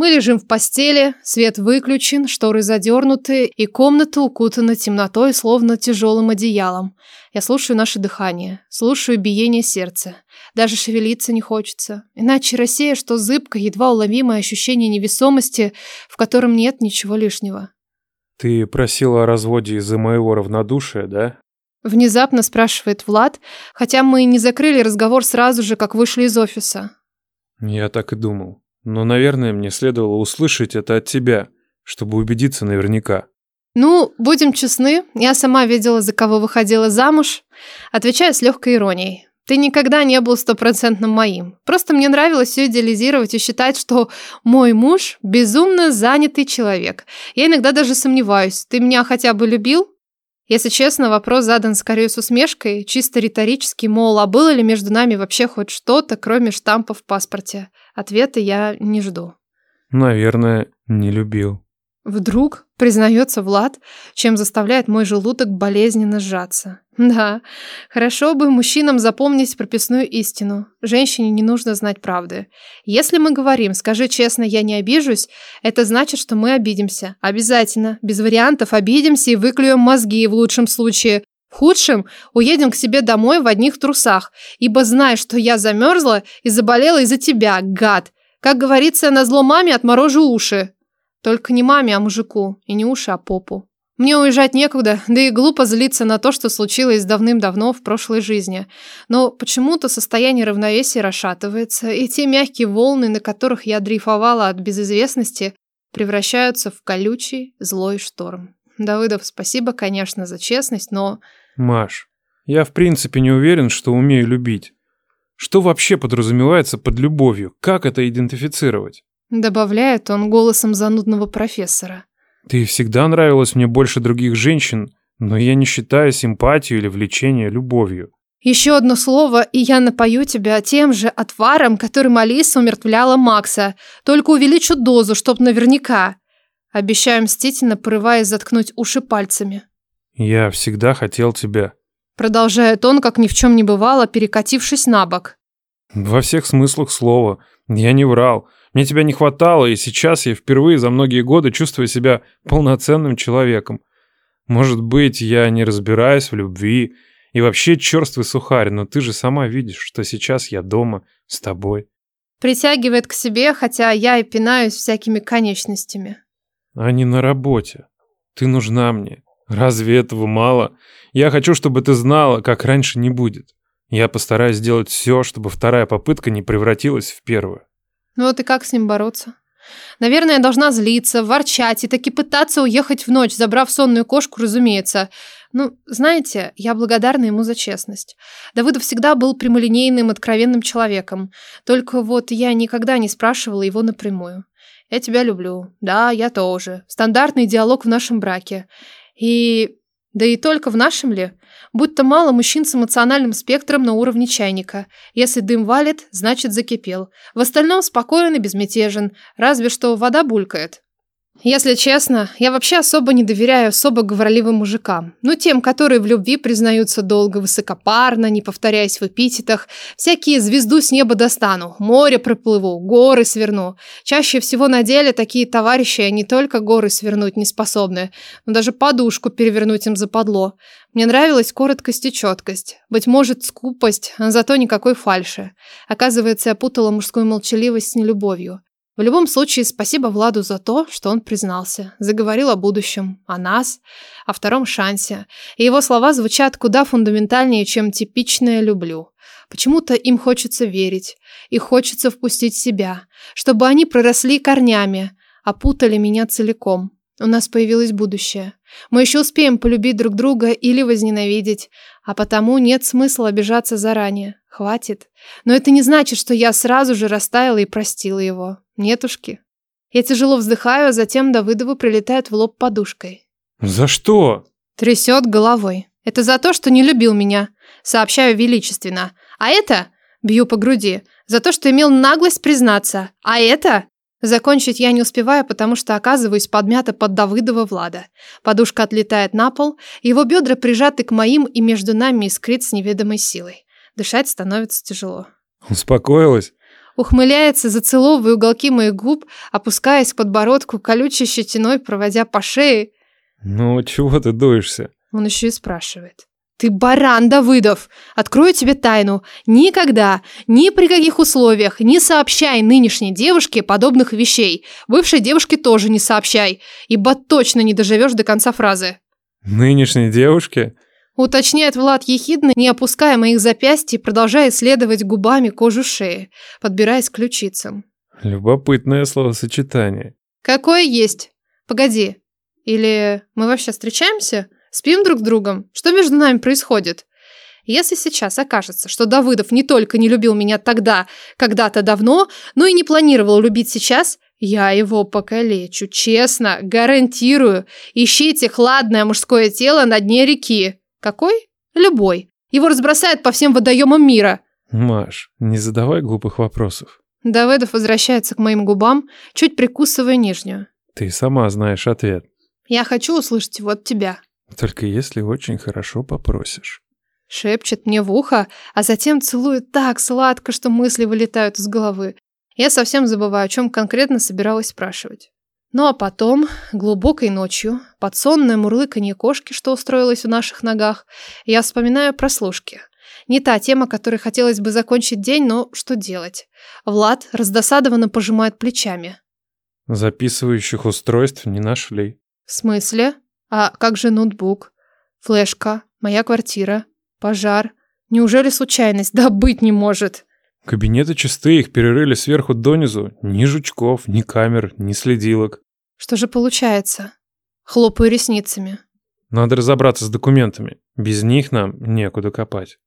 Мы лежим в постели, свет выключен, шторы задернуты, и комната укутана темнотой, словно тяжелым одеялом. Я слушаю наше дыхание, слушаю биение сердца. Даже шевелиться не хочется. Иначе Россия, что зыбко, едва уловимое ощущение невесомости, в котором нет ничего лишнего. Ты просила о разводе из-за моего равнодушия, да? Внезапно спрашивает Влад, хотя мы не закрыли разговор сразу же, как вышли из офиса. Я так и думал. Но, наверное, мне следовало услышать это от тебя, чтобы убедиться наверняка. Ну, будем честны, я сама видела, за кого выходила замуж. Отвечаю с легкой иронией. Ты никогда не был стопроцентным моим. Просто мне нравилось все идеализировать и считать, что мой муж безумно занятый человек. Я иногда даже сомневаюсь, ты меня хотя бы любил? Если честно, вопрос задан скорее с усмешкой, чисто риторический, мол, а было ли между нами вообще хоть что-то, кроме штампа в паспорте? Ответа я не жду. Наверное, не любил. Вдруг признается Влад, чем заставляет мой желудок болезненно сжаться. Да, хорошо бы мужчинам запомнить прописную истину. Женщине не нужно знать правды. Если мы говорим «скажи честно, я не обижусь», это значит, что мы обидимся. Обязательно, без вариантов обидимся и выклюем мозги в лучшем случае. В худшем уедем к себе домой в одних трусах, ибо знаешь, что я замерзла и заболела из-за тебя, гад. Как говорится, на зло маме отморожу уши. Только не маме, а мужику. И не уши, а попу. Мне уезжать некуда, да и глупо злиться на то, что случилось давным-давно в прошлой жизни. Но почему-то состояние равновесия расшатывается, и те мягкие волны, на которых я дрейфовала от безызвестности, превращаются в колючий злой шторм. Давыдов, спасибо, конечно, за честность, но... Маш, я в принципе не уверен, что умею любить. Что вообще подразумевается под любовью? Как это идентифицировать? Добавляет он голосом занудного профессора. Ты всегда нравилась мне больше других женщин, но я не считаю симпатию или влечение любовью. Еще одно слово, и я напою тебя тем же отваром, которым Алиса умертвляла Макса. Только увеличу дозу, чтоб наверняка. Обещаю мстительно, порываясь заткнуть уши пальцами. Я всегда хотел тебя. Продолжает он, как ни в чем не бывало, перекатившись на бок. Во всех смыслах слова. Я не врал. Мне тебя не хватало, и сейчас я впервые за многие годы чувствую себя полноценным человеком. Может быть, я не разбираюсь в любви и вообще черствый сухарь, но ты же сама видишь, что сейчас я дома с тобой. Притягивает к себе, хотя я и пинаюсь всякими конечностями. А не на работе. Ты нужна мне. Разве этого мало? Я хочу, чтобы ты знала, как раньше не будет. Я постараюсь сделать все, чтобы вторая попытка не превратилась в первую. Ну вот и как с ним бороться? Наверное, я должна злиться, ворчать и таки пытаться уехать в ночь, забрав сонную кошку, разумеется. Ну, знаете, я благодарна ему за честность. Давыдов всегда был прямолинейным, откровенным человеком. Только вот я никогда не спрашивала его напрямую. Я тебя люблю. Да, я тоже. Стандартный диалог в нашем браке. И... Да и только в нашем ли? Будто мало мужчин с эмоциональным спектром на уровне чайника. Если дым валит, значит закипел. В остальном спокоен и безмятежен, разве что вода булькает. Если честно, я вообще особо не доверяю особо говорливым мужикам. Ну, тем, которые в любви признаются долго, высокопарно, не повторяясь в эпитетах. Всякие звезду с неба достану, море проплыву, горы сверну. Чаще всего на деле такие товарищи не только горы свернуть не способны, но даже подушку перевернуть им западло. Мне нравилась короткость и четкость. Быть может, скупость, а зато никакой фальши. Оказывается, я путала мужскую молчаливость с нелюбовью. В любом случае, спасибо Владу за то, что он признался, заговорил о будущем, о нас, о втором шансе. И его слова звучат куда фундаментальнее, чем типичное «люблю». Почему-то им хочется верить, и хочется впустить себя, чтобы они проросли корнями, опутали меня целиком. У нас появилось будущее. Мы еще успеем полюбить друг друга или возненавидеть, а потому нет смысла обижаться заранее. Хватит. Но это не значит, что я сразу же растаяла и простила его. Нетушки. Я тяжело вздыхаю, а затем Давыдову прилетает в лоб подушкой. За что? Трясет головой. Это за то, что не любил меня. Сообщаю величественно. А это, бью по груди, за то, что имел наглость признаться. А это, Закончить я не успеваю, потому что оказываюсь подмята под Давыдова Влада. Подушка отлетает на пол, его бедра прижаты к моим, и между нами искрит с неведомой силой. Дышать становится тяжело. Успокоилась? Ухмыляется, зацеловывая уголки моих губ, опускаясь к подбородку, колючей щетиной, проводя по шее. Ну, чего ты дуешься? Он еще и спрашивает. Ты баран, Давыдов! Открою тебе тайну. Никогда, ни при каких условиях не сообщай нынешней девушке подобных вещей. Бывшей девушке тоже не сообщай, ибо точно не доживешь до конца фразы. Нынешней девушке? Уточняет Влад ехидно, не опуская моих запястий, продолжая исследовать губами кожу шеи, подбираясь к ключицам. Любопытное словосочетание. Какое есть? Погоди. Или мы вообще встречаемся? Спим друг с другом? Что между нами происходит? Если сейчас окажется, что Давыдов не только не любил меня тогда, когда-то давно, но и не планировал любить сейчас, я его покалечу, честно, гарантирую. Ищите хладное мужское тело на дне реки. Какой? Любой. Его разбросают по всем водоемам мира. Маш, не задавай глупых вопросов. Давыдов возвращается к моим губам, чуть прикусывая нижнюю. Ты сама знаешь ответ. Я хочу услышать его от тебя. Только если очень хорошо попросишь. Шепчет мне в ухо, а затем целует так сладко, что мысли вылетают из головы. Я совсем забываю, о чем конкретно собиралась спрашивать. Ну а потом, глубокой ночью, под сонное мурлыканье кошки, что устроилось у наших ногах, я вспоминаю прослушки. Не та тема, которой хотелось бы закончить день, но что делать? Влад раздосадованно пожимает плечами. Записывающих устройств не нашли. В смысле? А как же ноутбук? Флешка? Моя квартира? Пожар? Неужели случайность? Да быть не может. Кабинеты чистые, их перерыли сверху донизу. Ни жучков, ни камер, ни следилок. Что же получается? Хлопаю ресницами. Надо разобраться с документами. Без них нам некуда копать.